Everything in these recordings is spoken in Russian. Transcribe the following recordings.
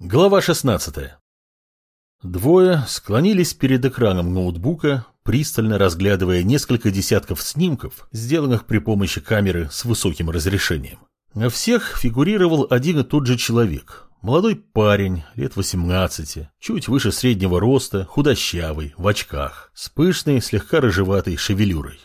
Глава 16. Двое склонились перед экраном ноутбука, пристально разглядывая несколько десятков снимков, сделанных при помощи камеры с высоким разрешением. На всех фигурировал один и тот же человек. Молодой парень, лет 18, чуть выше среднего роста, худощавый, в очках, с пышной, слегка рыжеватой шевелюрой.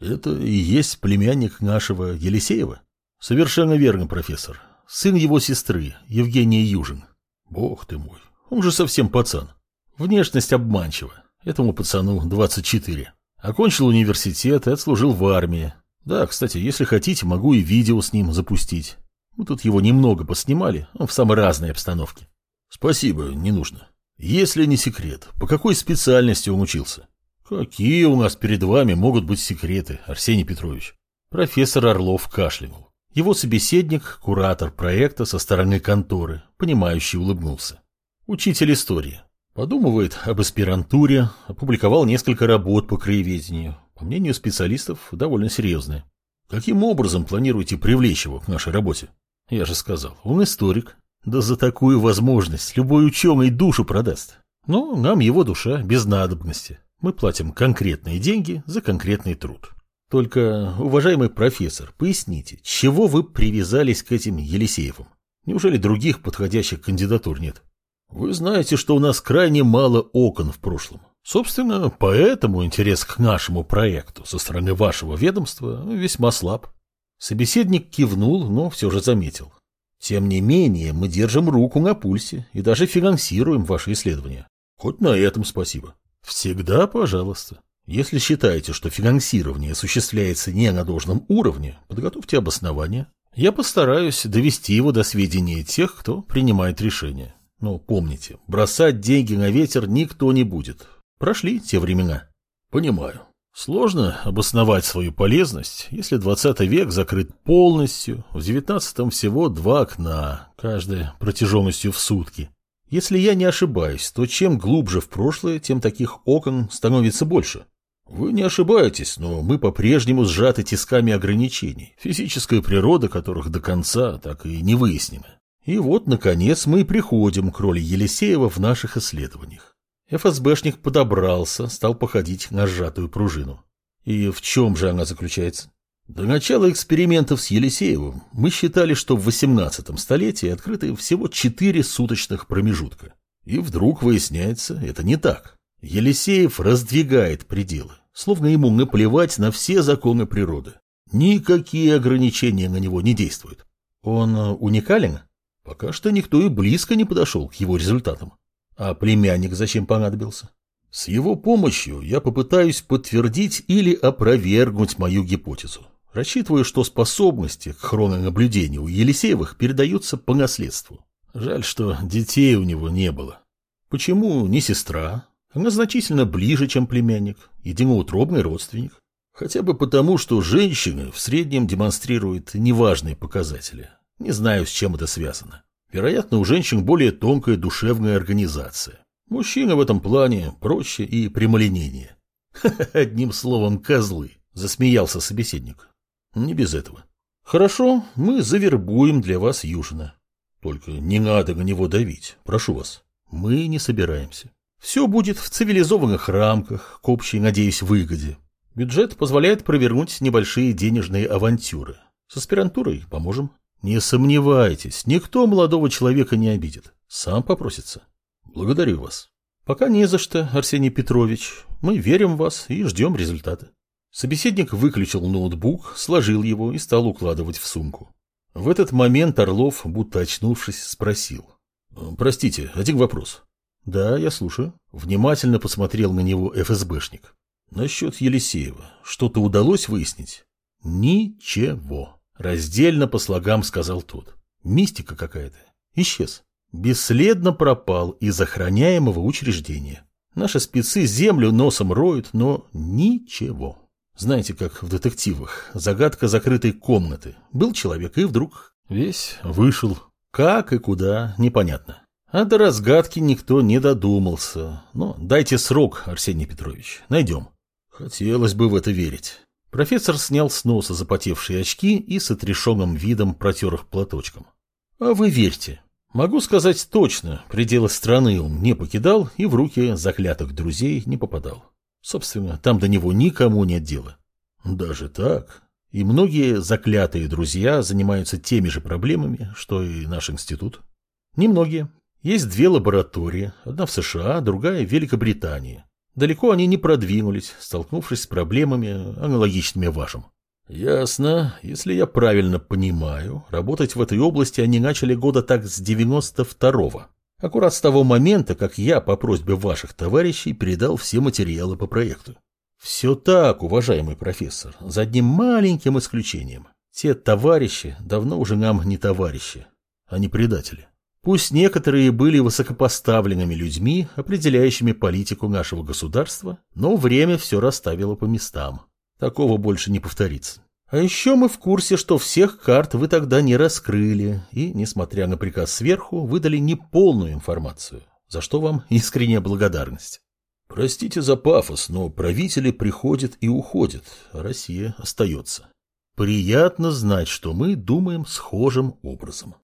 Это и есть племянник нашего Елисеева? Совершенно верно, профессор. Сын его сестры, Евгения Южин. Бог ты мой, он же совсем пацан. Внешность обманчива. Этому пацану 24. Окончил университет и отслужил в армии. Да, кстати, если хотите, могу и видео с ним запустить. Мы тут его немного поснимали, он в самой разной обстановке. Спасибо, не нужно. Если не секрет, по какой специальности он учился? Какие у нас перед вами могут быть секреты, Арсений Петрович? Профессор Орлов кашлянул. Его собеседник, куратор проекта со стороны конторы, понимающий улыбнулся. Учитель истории. Подумывает об аспирантуре, опубликовал несколько работ по краеведению. По мнению специалистов, довольно серьезные. Каким образом планируете привлечь его к нашей работе? Я же сказал, он историк. Да за такую возможность любой ученый душу продаст. Но нам его душа без надобности. Мы платим конкретные деньги за конкретный труд. Только, уважаемый профессор, поясните, чего вы привязались к этим Елисеевым? Неужели других подходящих кандидатур нет? Вы знаете, что у нас крайне мало окон в прошлом. Собственно, поэтому интерес к нашему проекту со стороны вашего ведомства весьма слаб. Собеседник кивнул, но все же заметил. Тем не менее, мы держим руку на пульсе и даже финансируем ваши исследования. Хоть на этом спасибо. Всегда пожалуйста. Если считаете, что финансирование осуществляется не на должном уровне, подготовьте обоснование. Я постараюсь довести его до сведения тех, кто принимает решения. Но помните, бросать деньги на ветер никто не будет. Прошли те времена. Понимаю. Сложно обосновать свою полезность, если 20 век закрыт полностью, в 19 всего два окна, каждая протяженностью в сутки. Если я не ошибаюсь, то чем глубже в прошлое, тем таких окон становится больше. Вы не ошибаетесь, но мы по-прежнему сжаты тисками ограничений, физическая природа которых до конца так и не выяснена. И вот, наконец, мы и приходим к роли Елисеева в наших исследованиях. ФСБшник подобрался, стал походить на сжатую пружину. И в чем же она заключается? До начала экспериментов с Елисеевым мы считали, что в 18 столетии открыты всего 4 суточных промежутка. И вдруг выясняется, это не так. Елисеев раздвигает пределы, словно ему наплевать на все законы природы. Никакие ограничения на него не действуют. Он э, уникален? Пока что никто и близко не подошел к его результатам. А племянник зачем понадобился? С его помощью я попытаюсь подтвердить или опровергнуть мою гипотезу. Рассчитываю, что способности к хрононаблюдению у Елисеевых передаются по наследству. Жаль, что детей у него не было. Почему не сестра, она значительно ближе, чем племянник, единоутробный родственник. Хотя бы потому, что женщины в среднем демонстрируют неважные показатели. Не знаю, с чем это связано. Вероятно, у женщин более тонкая душевная организация. Мужчины в этом плане проще и прямолинейнее. Одним словом, козлы, засмеялся собеседник. Не без этого. Хорошо, мы завербуем для вас Южина. Только не надо на него давить, прошу вас. Мы не собираемся. Все будет в цивилизованных рамках, к общей, надеюсь, выгоде. Бюджет позволяет провернуть небольшие денежные авантюры. С аспирантурой поможем. Не сомневайтесь, никто молодого человека не обидит. Сам попросится. Благодарю вас. Пока не за что, Арсений Петрович. Мы верим в вас и ждем результата. Собеседник выключил ноутбук, сложил его и стал укладывать в сумку. В этот момент Орлов, будто очнувшись, спросил. «Простите, один вопрос. Да, я слушаю. Внимательно посмотрел на него ФСБшник. Насчет Елисеева. Что-то удалось выяснить? Ничего. Раздельно по слогам сказал тот. Мистика какая-то. Исчез. Бесследно пропал из охраняемого учреждения. Наши спецы землю носом роют, но ничего. Знаете, как в детективах. Загадка закрытой комнаты. Был человек и вдруг весь вышел. Как и куда, непонятно. А до разгадки никто не додумался. Но дайте срок, Арсений Петрович, найдем. Хотелось бы в это верить. Профессор снял с носа запотевшие очки и с отрешенным видом протер их платочком. А вы верьте. Могу сказать точно, пределы страны он не покидал и в руки заклятых друзей не попадал. Собственно, там до него никому нет дела. Даже так? И многие заклятые друзья занимаются теми же проблемами, что и наш институт? Немногие. Есть две лаборатории, одна в США, другая в Великобритании. Далеко они не продвинулись, столкнувшись с проблемами, аналогичными вашим. Ясно. Если я правильно понимаю, работать в этой области они начали года так с 92-го. Аккурат с того момента, как я по просьбе ваших товарищей передал все материалы по проекту. Все так, уважаемый профессор, за одним маленьким исключением. Те товарищи давно уже нам не товарищи, а не предатели. Пусть некоторые были высокопоставленными людьми, определяющими политику нашего государства, но время все расставило по местам. Такого больше не повторится. А еще мы в курсе, что всех карт вы тогда не раскрыли и, несмотря на приказ сверху, выдали неполную информацию, за что вам искренняя благодарность. Простите за пафос, но правители приходят и уходят, а Россия остается. Приятно знать, что мы думаем схожим образом.